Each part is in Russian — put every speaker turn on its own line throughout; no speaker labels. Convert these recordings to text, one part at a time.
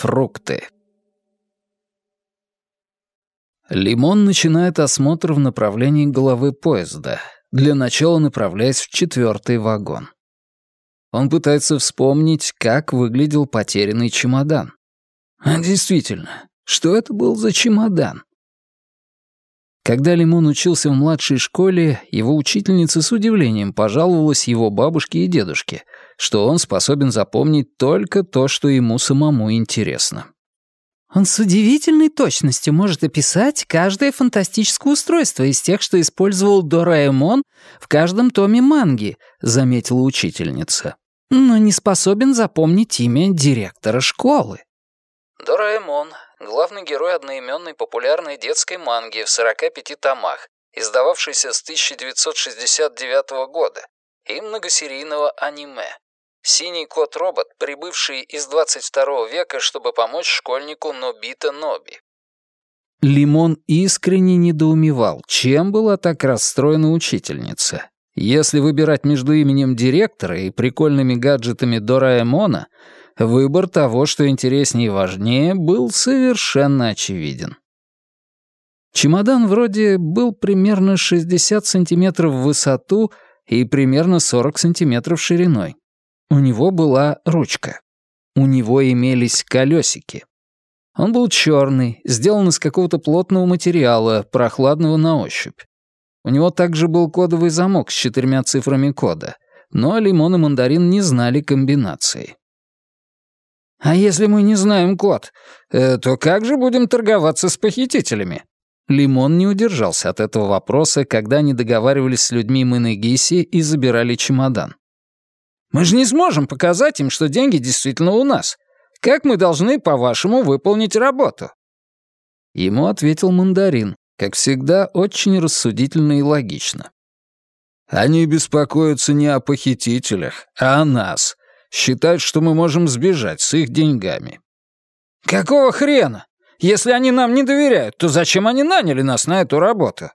Фрукты. Лимон начинает осмотр в направлении головы поезда, для начала направляясь в четвертый вагон. Он пытается вспомнить, как выглядел потерянный чемодан. А действительно, что это был за чемодан? Когда Лимон учился в младшей школе, его учительница с удивлением пожаловалась его бабушке и дедушке, что он способен запомнить только то, что ему самому интересно.
Он с удивительной точностью может описать каждое фантастическое устройство из тех, что использовал Дораэмон в каждом томе манги, заметила учительница. Но не способен запомнить имя директора школы.
Дораэмон — главный герой одноименной популярной детской манги в 45 томах, издававшейся с 1969 года, и многосерийного аниме. Синий кот-робот, прибывший из 22 века, чтобы помочь школьнику Нобита Ноби. Лимон искренне недоумевал, чем была так расстроена учительница. Если выбирать между именем директора и прикольными гаджетами Дораэмона, выбор того, что интереснее и важнее, был совершенно очевиден. Чемодан вроде был примерно 60 сантиметров в высоту и примерно 40 сантиметров шириной. У него была ручка. У него имелись колесики. Он был черный, сделан из какого-то плотного материала, прохладного на ощупь. У него также был кодовый замок с четырьмя цифрами кода, но лимон и мандарин не знали комбинации. «А если мы не знаем код, э, то как же будем торговаться с похитителями?» Лимон не удержался от этого вопроса, когда они договаривались с людьми Мэнэгиси и забирали чемодан. Мы же не сможем показать им, что деньги действительно у нас. Как мы должны, по-вашему, выполнить работу?» Ему ответил мандарин, как всегда, очень рассудительно и логично. «Они беспокоятся не о похитителях, а о нас. Считают, что мы можем сбежать с их деньгами». «Какого хрена? Если они нам не доверяют, то зачем они наняли нас на эту работу?»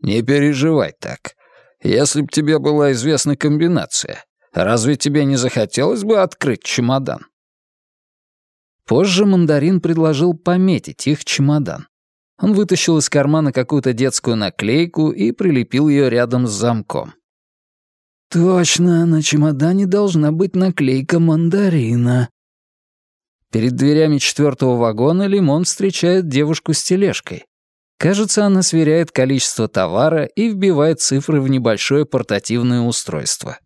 «Не переживай так. Если б тебе была известна комбинация, Разве тебе не захотелось бы открыть чемодан?» Позже мандарин предложил пометить их чемодан. Он вытащил из кармана какую-то детскую наклейку и прилепил ее рядом с замком. «Точно, на чемодане должна быть наклейка мандарина». Перед дверями четвертого вагона Лимон встречает девушку с тележкой. Кажется, она сверяет количество товара и вбивает цифры в небольшое портативное устройство.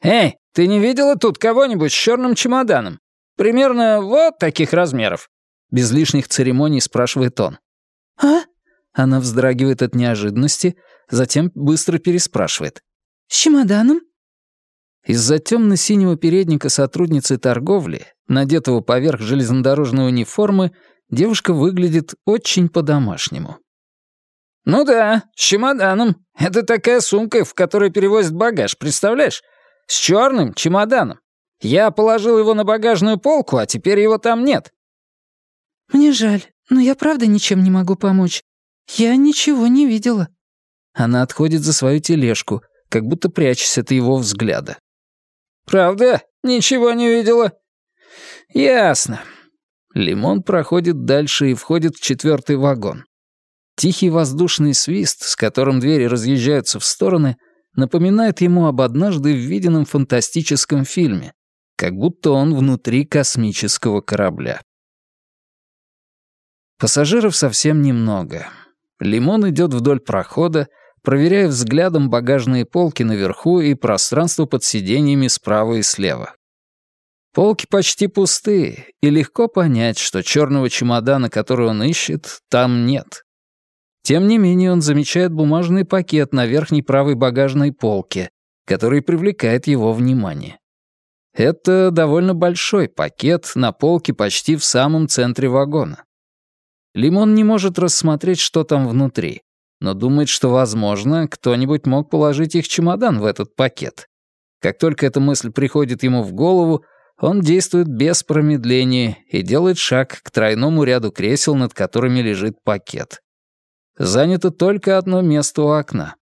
«Эй, ты не видела тут кого-нибудь с черным чемоданом? Примерно вот таких размеров». Без лишних церемоний спрашивает он.
«А?»
Она вздрагивает от неожиданности, затем быстро переспрашивает.
«С чемоданом?»
Из-за темно-синего передника сотрудницы торговли, надетого поверх железнодорожной униформы, девушка выглядит очень по-домашнему. «Ну да, с чемоданом. Это такая сумка, в которой перевозят багаж, представляешь? С черным чемоданом. Я положил его на багажную полку, а теперь его там нет».
«Мне жаль, но я правда ничем не могу помочь. Я ничего не видела».
Она отходит за свою тележку, как будто прячась от его взгляда.
«Правда? Ничего не видела?»
«Ясно». Лимон проходит дальше и входит в четвертый вагон. Тихий воздушный свист, с которым двери разъезжаются в стороны, напоминает ему об однажды виденном фантастическом фильме, как будто он внутри космического корабля. Пассажиров совсем немного. Лимон идет вдоль прохода, проверяя взглядом багажные полки наверху и пространство под сиденьями справа и слева. Полки почти пустые, и легко понять, что черного чемодана, который он ищет, там нет. Тем не менее он замечает бумажный пакет на верхней правой багажной полке, который привлекает его внимание. Это довольно большой пакет на полке почти в самом центре вагона. Лимон не может рассмотреть, что там внутри, но думает, что, возможно, кто-нибудь мог положить их чемодан в этот пакет. Как только эта мысль приходит ему в голову, он действует без промедления и делает шаг к тройному ряду кресел, над которыми лежит пакет. Занято только одно место у окна.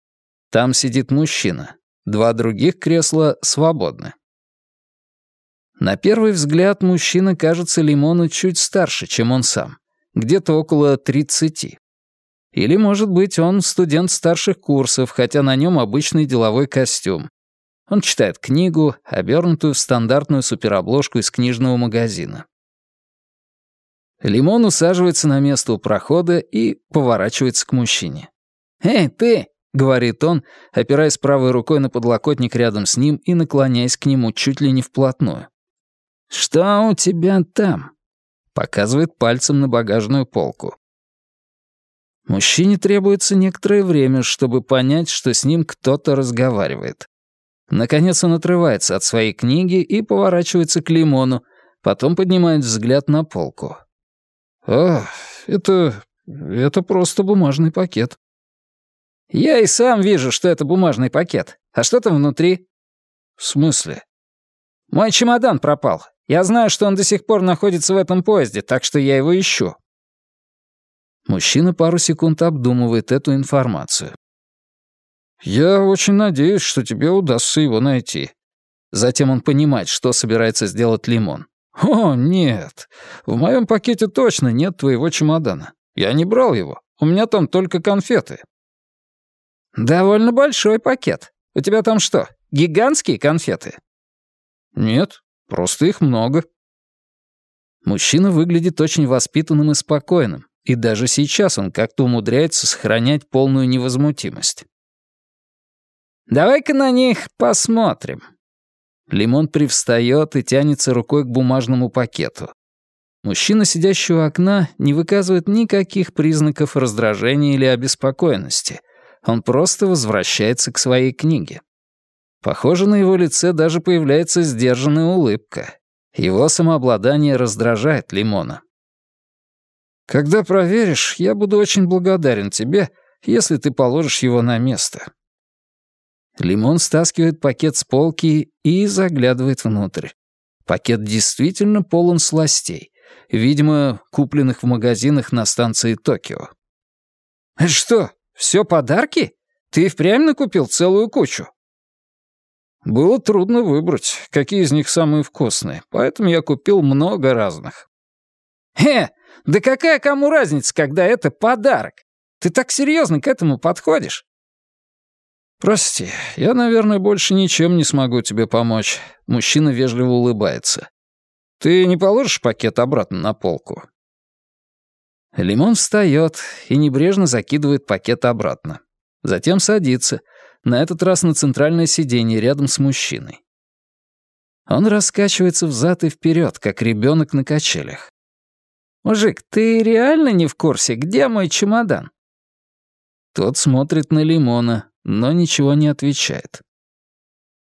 Там сидит мужчина. Два других кресла свободны. На первый взгляд мужчина кажется Лимону чуть старше, чем он сам. Где-то около 30. Или, может быть, он студент старших курсов, хотя на нем обычный деловой костюм. Он читает книгу, обернутую в стандартную суперобложку из книжного магазина. Лимон усаживается на место у прохода и поворачивается к мужчине. «Эй, ты!» — говорит он, опираясь правой рукой на подлокотник рядом с ним и наклоняясь к нему чуть ли не вплотную. «Что у тебя там?» — показывает пальцем на багажную полку. Мужчине требуется некоторое время, чтобы понять, что с ним кто-то разговаривает. Наконец он отрывается от своей книги и поворачивается к лимону, потом поднимает взгляд на полку. «А, это... это просто бумажный пакет». «Я и сам вижу, что это бумажный пакет. А что там внутри?» «В смысле?» «Мой чемодан пропал. Я знаю, что он до сих пор находится в этом поезде, так что я его ищу». Мужчина пару секунд обдумывает эту информацию. «Я очень надеюсь, что тебе удастся его найти». Затем он понимает, что собирается сделать Лимон. «О, нет. В моем пакете точно нет твоего чемодана. Я не брал его. У меня там только конфеты». «Довольно большой пакет. У тебя там что, гигантские конфеты?» «Нет, просто их много». Мужчина выглядит очень воспитанным и спокойным, и даже сейчас он как-то умудряется сохранять полную невозмутимость. «Давай-ка на них посмотрим». Лимон привстает и тянется рукой к бумажному пакету. Мужчина, сидящий у окна, не выказывает никаких признаков раздражения или обеспокоенности. Он просто возвращается к своей книге. Похоже, на его лице даже появляется сдержанная улыбка. Его самообладание раздражает Лимона. «Когда проверишь, я буду очень благодарен тебе, если ты положишь его на место». Лимон стаскивает пакет с полки и заглядывает внутрь. Пакет действительно полон сластей, видимо, купленных в магазинах на станции Токио. «Что, все подарки? Ты впрямь накупил целую кучу?» Было трудно выбрать, какие из них самые вкусные, поэтому я купил много разных. «Э, да какая кому разница, когда это подарок? Ты так серьезно к этому подходишь?» «Прости, я, наверное, больше ничем не смогу тебе помочь». Мужчина вежливо улыбается. «Ты не положишь пакет обратно на полку?» Лимон встает и небрежно закидывает пакет обратно. Затем садится, на этот раз на центральное сиденье рядом с мужчиной. Он раскачивается взад и вперед, как ребенок на качелях. «Мужик, ты реально не в курсе, где мой чемодан?» Тот смотрит на Лимона, но ничего не отвечает.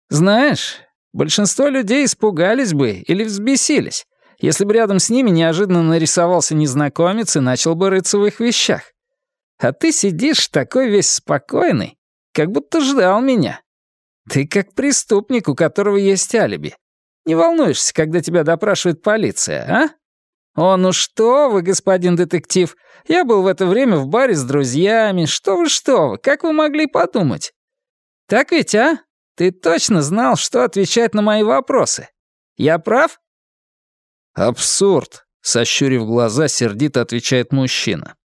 «Знаешь, большинство людей испугались бы или взбесились, если бы рядом с ними неожиданно нарисовался незнакомец и начал бы рыться в их вещах. А ты сидишь такой весь спокойный, как будто ждал меня. Ты как преступник, у которого есть алиби. Не волнуешься, когда тебя допрашивает полиция, а? «О, ну что вы, господин детектив, я был в это время в баре с друзьями. Что вы, что вы, как вы могли подумать?» «Так ведь, а? Ты точно знал, что отвечать на мои вопросы. Я прав?» «Абсурд», — сощурив глаза, сердито отвечает мужчина.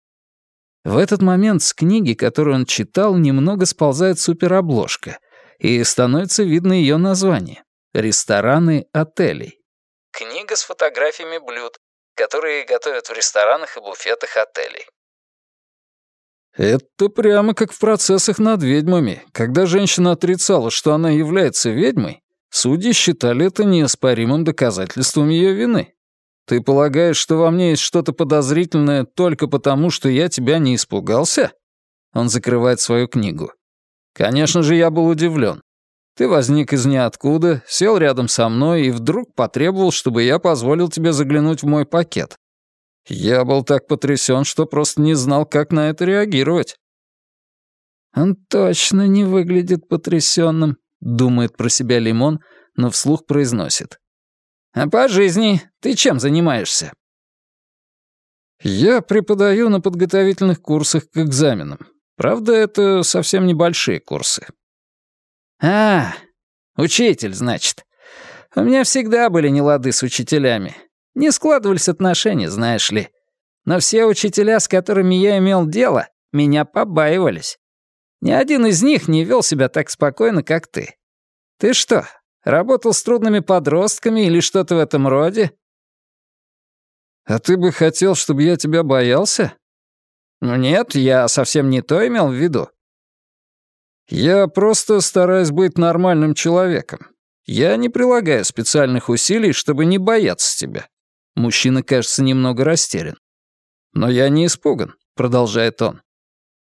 В этот момент с книги, которую он читал, немного сползает суперобложка, и становится видно ее название — «Рестораны отелей». Книга с фотографиями блюд, которые готовят в ресторанах и буфетах отелей. Это прямо как в процессах над ведьмами. Когда женщина отрицала, что она является ведьмой, судьи считали это неоспоримым доказательством ее вины. Ты полагаешь, что во мне есть что-то подозрительное только потому, что я тебя не испугался? Он закрывает свою книгу. Конечно же, я был удивлен. Ты возник из ниоткуда, сел рядом со мной и вдруг потребовал, чтобы я позволил тебе заглянуть в мой пакет. Я был так потрясен, что просто не знал, как на это реагировать. Он точно не выглядит потрясенным, думает про себя Лимон, но вслух произносит. А по жизни ты чем занимаешься? Я преподаю на подготовительных курсах к экзаменам.
Правда, это совсем небольшие курсы.
А, учитель, значит. У меня всегда были нелады с учителями. Не складывались отношения, знаешь ли. Но все учителя, с которыми я имел дело, меня побаивались. Ни один из них не вел себя так спокойно, как ты. Ты что, работал с трудными подростками или что-то в этом роде?
А ты бы хотел, чтобы я тебя боялся?
Нет, я совсем не то имел в виду.
Я просто стараюсь быть нормальным человеком. Я не прилагаю специальных усилий, чтобы не бояться тебя. Мужчина, кажется, немного растерян. Но я не испуган, продолжает он.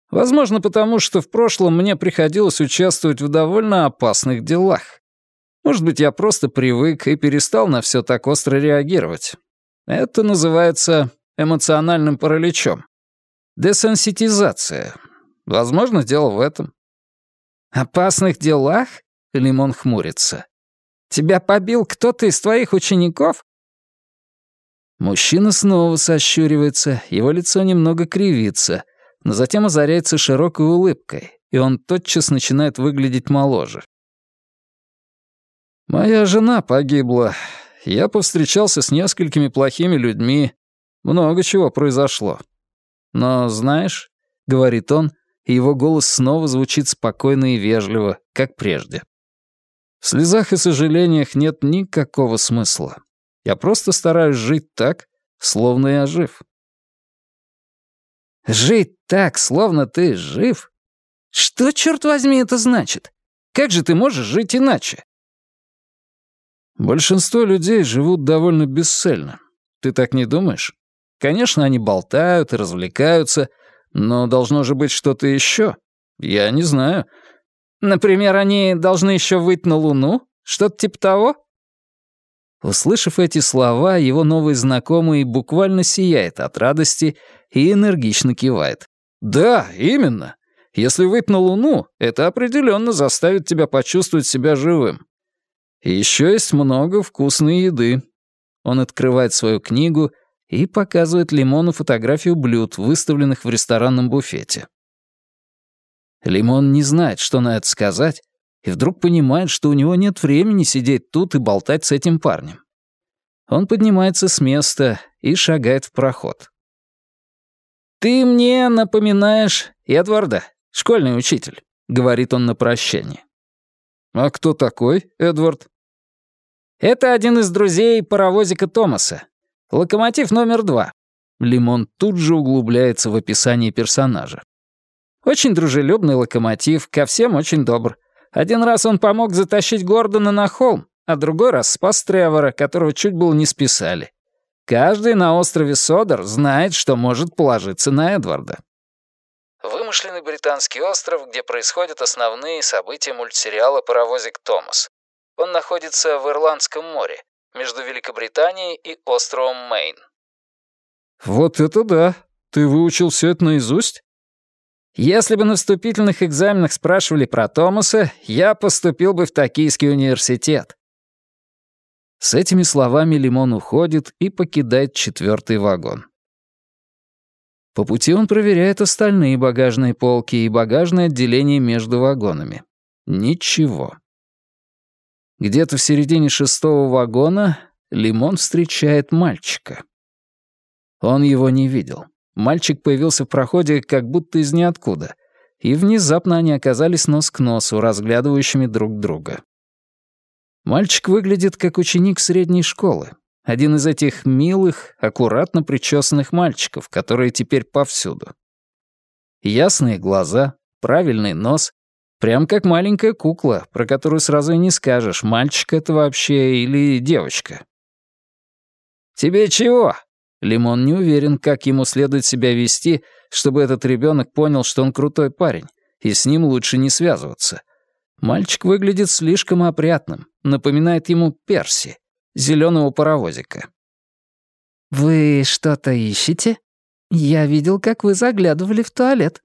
Возможно, потому что в прошлом мне приходилось участвовать в довольно опасных делах. Может быть, я просто привык и перестал на все так остро реагировать. Это называется эмоциональным параличом. Десенситизация. Возможно, дело в этом.
«Опасных делах?» — Лимон хмурится. «Тебя побил кто-то из твоих учеников?»
Мужчина снова сощуривается, его лицо немного кривится, но затем озаряется широкой улыбкой, и он тотчас начинает выглядеть моложе. «Моя жена погибла. Я повстречался с несколькими плохими людьми. Много чего произошло. Но знаешь, — говорит он, и его голос снова звучит спокойно и вежливо, как прежде. В слезах и сожалениях нет никакого смысла. Я просто стараюсь жить так, словно я жив.
Жить так, словно ты жив? Что, черт возьми, это значит? Как же ты можешь жить иначе?
Большинство людей живут довольно бесцельно. Ты так не думаешь? Конечно, они болтают и развлекаются, но должно же быть что-то еще. Я не знаю.
Например, они должны еще выйти на Луну? Что-то типа того?
Услышав эти слова, его новый знакомый буквально сияет от радости и энергично кивает. «Да, именно. Если выйти на Луну, это определенно заставит тебя почувствовать себя живым. Еще есть много вкусной еды». Он открывает свою книгу и показывает Лимону фотографию блюд, выставленных в ресторанном буфете. Лимон не знает, что на это сказать, и вдруг понимает, что у него нет времени сидеть тут и болтать с этим парнем. Он поднимается с места и шагает в проход.
«Ты мне напоминаешь Эдварда, школьный учитель», — говорит он на прощание.
«А кто такой, Эдвард?»
«Это один из друзей паровозика Томаса. Локомотив номер два».
Лимон тут же углубляется в описание персонажа.
«Очень дружелюбный локомотив, ко всем очень добр. Один раз он помог затащить Гордона на холм, а другой раз спас Тревора, которого чуть было не списали. Каждый на острове Содер знает, что может положиться на Эдварда.
Вымышленный британский остров, где происходят основные события мультсериала «Паровозик Томас». Он находится в Ирландском море, между Великобританией и островом Мэйн.
«Вот это да! Ты выучил все это наизусть?»
Если бы на вступительных экзаменах спрашивали про Томаса, я поступил бы в Токийский университет.
С этими словами Лимон уходит и покидает четвертый вагон. По пути он проверяет остальные багажные полки и багажное отделение между вагонами. Ничего. Где-то в середине шестого вагона Лимон встречает мальчика. Он его не видел. Мальчик появился в проходе как будто из ниоткуда, и внезапно они оказались нос к носу, разглядывающими друг друга. Мальчик выглядит как ученик средней школы, один из этих милых, аккуратно причесанных мальчиков, которые теперь повсюду. Ясные глаза, правильный нос, прям как маленькая кукла, про которую сразу и не скажешь, мальчик это вообще или девочка.
«Тебе чего?»
Лимон не уверен, как ему следует себя вести, чтобы этот ребенок понял, что он крутой парень, и с ним лучше не связываться. Мальчик выглядит слишком опрятным, напоминает ему Перси, зеленого паровозика.
«Вы что-то ищете? Я видел, как вы заглядывали в туалет».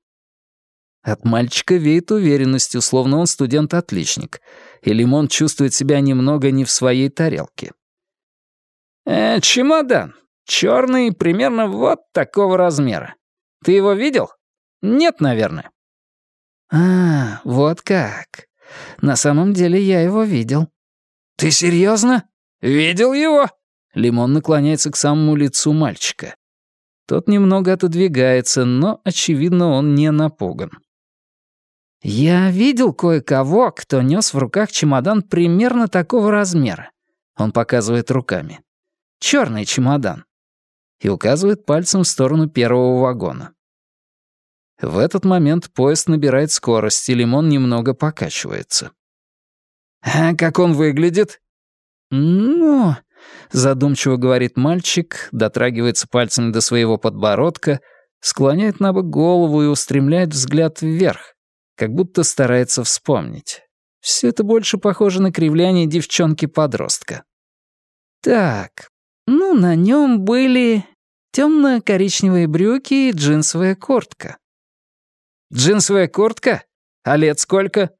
От мальчика веет уверенностью, словно он студент-отличник, и Лимон чувствует себя немного не в своей тарелке.
«Э, чемодан. Черный, примерно вот такого размера. Ты его видел? Нет, наверное. «А, вот как. На самом деле я его видел».
«Ты серьезно? Видел его?» Лимон наклоняется к самому лицу мальчика. Тот немного отодвигается, но, очевидно, он не напуган.
«Я видел кое-кого, кто нес в руках чемодан примерно такого размера». Он показывает руками. «Черный чемодан». И указывает пальцем в сторону первого вагона. В этот момент поезд набирает скорость, и лимон немного покачивается.
«А как он выглядит?»
«Ну...» — задумчиво говорит мальчик, дотрагивается пальцами до своего подбородка, склоняет на бок голову и устремляет взгляд вверх, как будто старается вспомнить. Все это больше похоже на кривляние девчонки-подростка. Так, ну, на нем были темно-коричневые брюки и джинсовая куртка.
Джинсовая куртка? А лет сколько?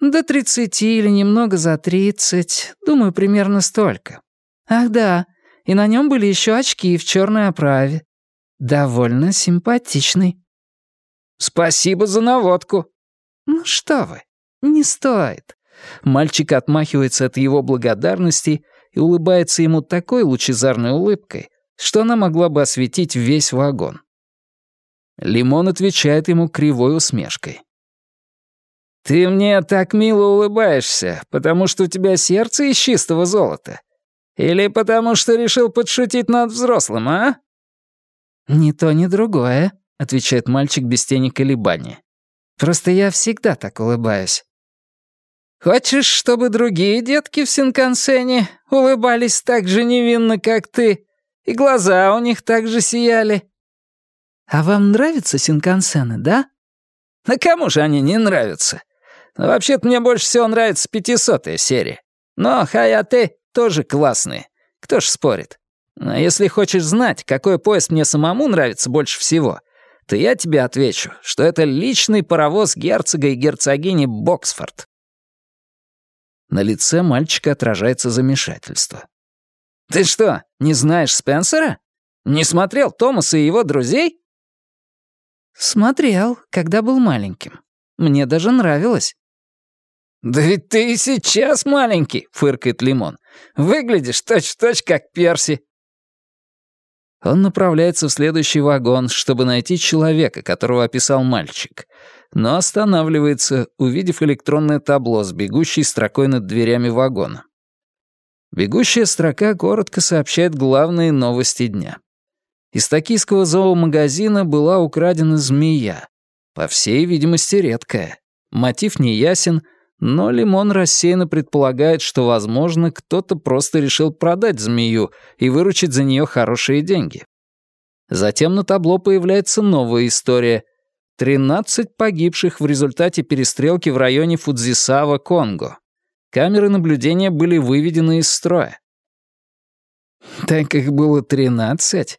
До тридцати или немного за тридцать. Думаю, примерно столько. Ах да, и на нем были еще очки в черной оправе. Довольно симпатичный.
Спасибо за наводку.
Ну что вы, не стоит. Мальчик отмахивается от его благодарности и улыбается ему такой лучезарной улыбкой, что она могла бы осветить весь вагон.
Лимон отвечает ему кривой усмешкой. «Ты мне так мило улыбаешься, потому что у тебя сердце из чистого золота? Или потому что решил подшутить над взрослым, а?»
«Ни то, ни другое», — отвечает мальчик без тени колебания. «Просто я всегда так улыбаюсь».
«Хочешь, чтобы другие детки в Синкансене улыбались так же невинно, как ты, и глаза у них так же сияли?»
«А вам нравятся синкансены, да?»
«А кому же они не нравятся? Но вообще-то мне больше всего нравится пятисотая серия. Но Хаяте тоже классные. Кто ж спорит? Но если хочешь знать, какой поезд мне самому нравится больше всего, то я тебе отвечу, что это личный паровоз герцога и герцогини Боксфорд». На лице мальчика отражается замешательство. «Ты что, не знаешь Спенсера? Не смотрел Томаса и его друзей?»
«Смотрел, когда был маленьким. Мне даже нравилось».
«Да ведь ты и сейчас маленький», — фыркает Лимон. «Выглядишь точь-в-точь, -точь, как Перси». Он направляется в следующий вагон, чтобы найти человека, которого описал мальчик, но останавливается, увидев электронное табло с бегущей строкой над дверями вагона. Бегущая строка коротко сообщает главные новости дня. Из токийского зоомагазина была украдена змея. По всей видимости, редкая. Мотив не ясен, но Лимон рассеянно предполагает, что, возможно, кто-то просто решил продать змею и выручить за нее хорошие деньги. Затем на табло появляется новая история. 13 погибших в результате перестрелки в районе Фудзисава, Конго. Камеры наблюдения были выведены из строя. Так их было 13?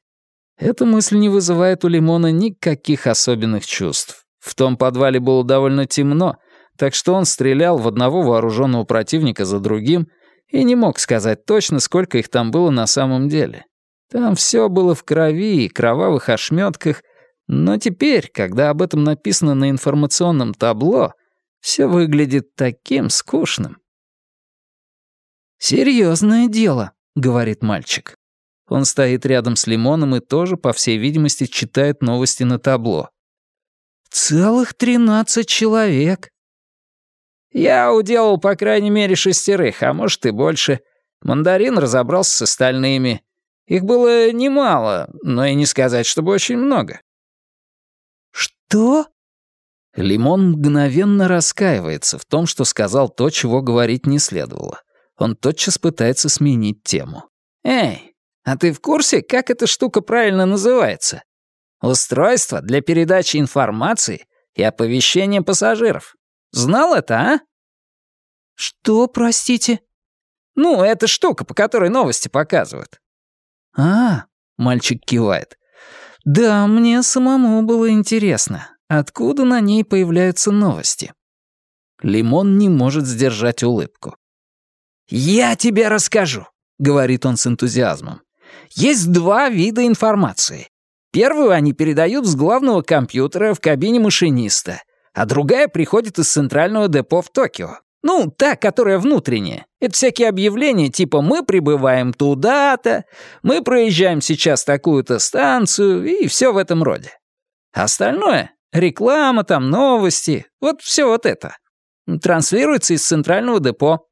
Эта мысль не вызывает у Лимона никаких особенных чувств. В том подвале было довольно темно, так что он стрелял в одного вооруженного противника за другим и не мог сказать точно, сколько их там было на самом деле. Там все было в крови и кровавых ошметках, но теперь, когда об этом написано на информационном табло, все выглядит таким скучным.
«Серьезное дело», — говорит мальчик.
Он стоит рядом с Лимоном и тоже, по всей видимости, читает новости на табло.
«Целых тринадцать человек».
«Я уделал по крайней мере шестерых, а может и больше. Мандарин разобрался с остальными. Их было немало, но и не сказать, чтобы очень много».
«Что?»
Лимон мгновенно раскаивается в том, что сказал то, чего говорить не следовало. Он тотчас пытается сменить тему. «Эй, а ты в курсе, как эта штука правильно называется? Устройство для передачи информации и оповещения пассажиров. Знал это, а?
Что, простите?
Ну, это штука, по которой новости показывают.
А, мальчик кивает. Да, мне самому было интересно, откуда на ней появляются новости.
Лимон не может сдержать улыбку. «Я тебе расскажу», — говорит он с энтузиазмом. Есть два вида информации. Первую они передают с главного компьютера в кабине машиниста,
а другая приходит из центрального депо в Токио. Ну, та, которая внутренняя. Это всякие объявления типа «мы прибываем туда-то», «мы проезжаем сейчас такую-то станцию» и все в этом роде. Остальное — реклама там, новости, вот все вот это. Транслируется из центрального депо.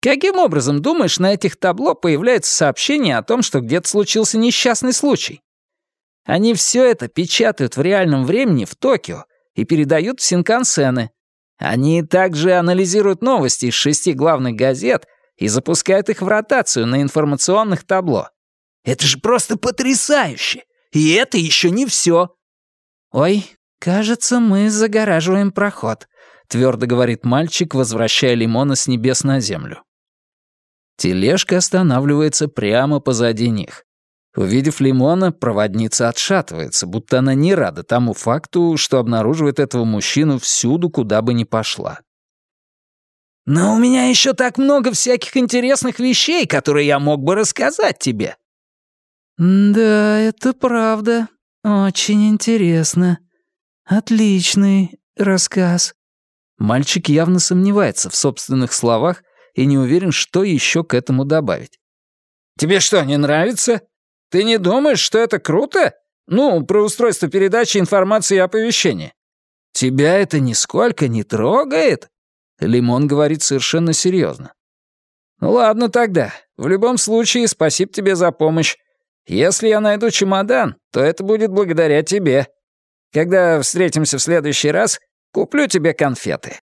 Каким образом, думаешь, на этих табло появляется сообщение о том, что где-то случился несчастный случай? Они все это печатают в реальном времени в Токио и передают в Синкансены. Они также анализируют новости из шести главных газет и запускают их в ротацию на информационных табло. Это же просто потрясающе! И это еще не все. «Ой, кажется, мы загораживаем проход», — твердо говорит мальчик, возвращая лимона с небес на землю. Тележка останавливается прямо позади них. Увидев Лимона, проводница отшатывается, будто она не рада тому факту, что обнаруживает этого мужчину всюду, куда бы ни пошла. «Но у меня еще так много всяких интересных вещей, которые я мог бы рассказать тебе». «Да, это правда. Очень интересно. Отличный рассказ». Мальчик явно сомневается в собственных словах и не уверен, что еще к этому добавить. «Тебе что, не нравится?» Ты не думаешь, что это круто? Ну, про устройство передачи информации и оповещения. Тебя это нисколько не трогает?» Лимон говорит совершенно серьезно. «Ну ладно тогда. В любом случае, спасибо тебе за помощь. Если я найду чемодан, то это будет благодаря тебе. Когда встретимся в следующий раз, куплю тебе конфеты.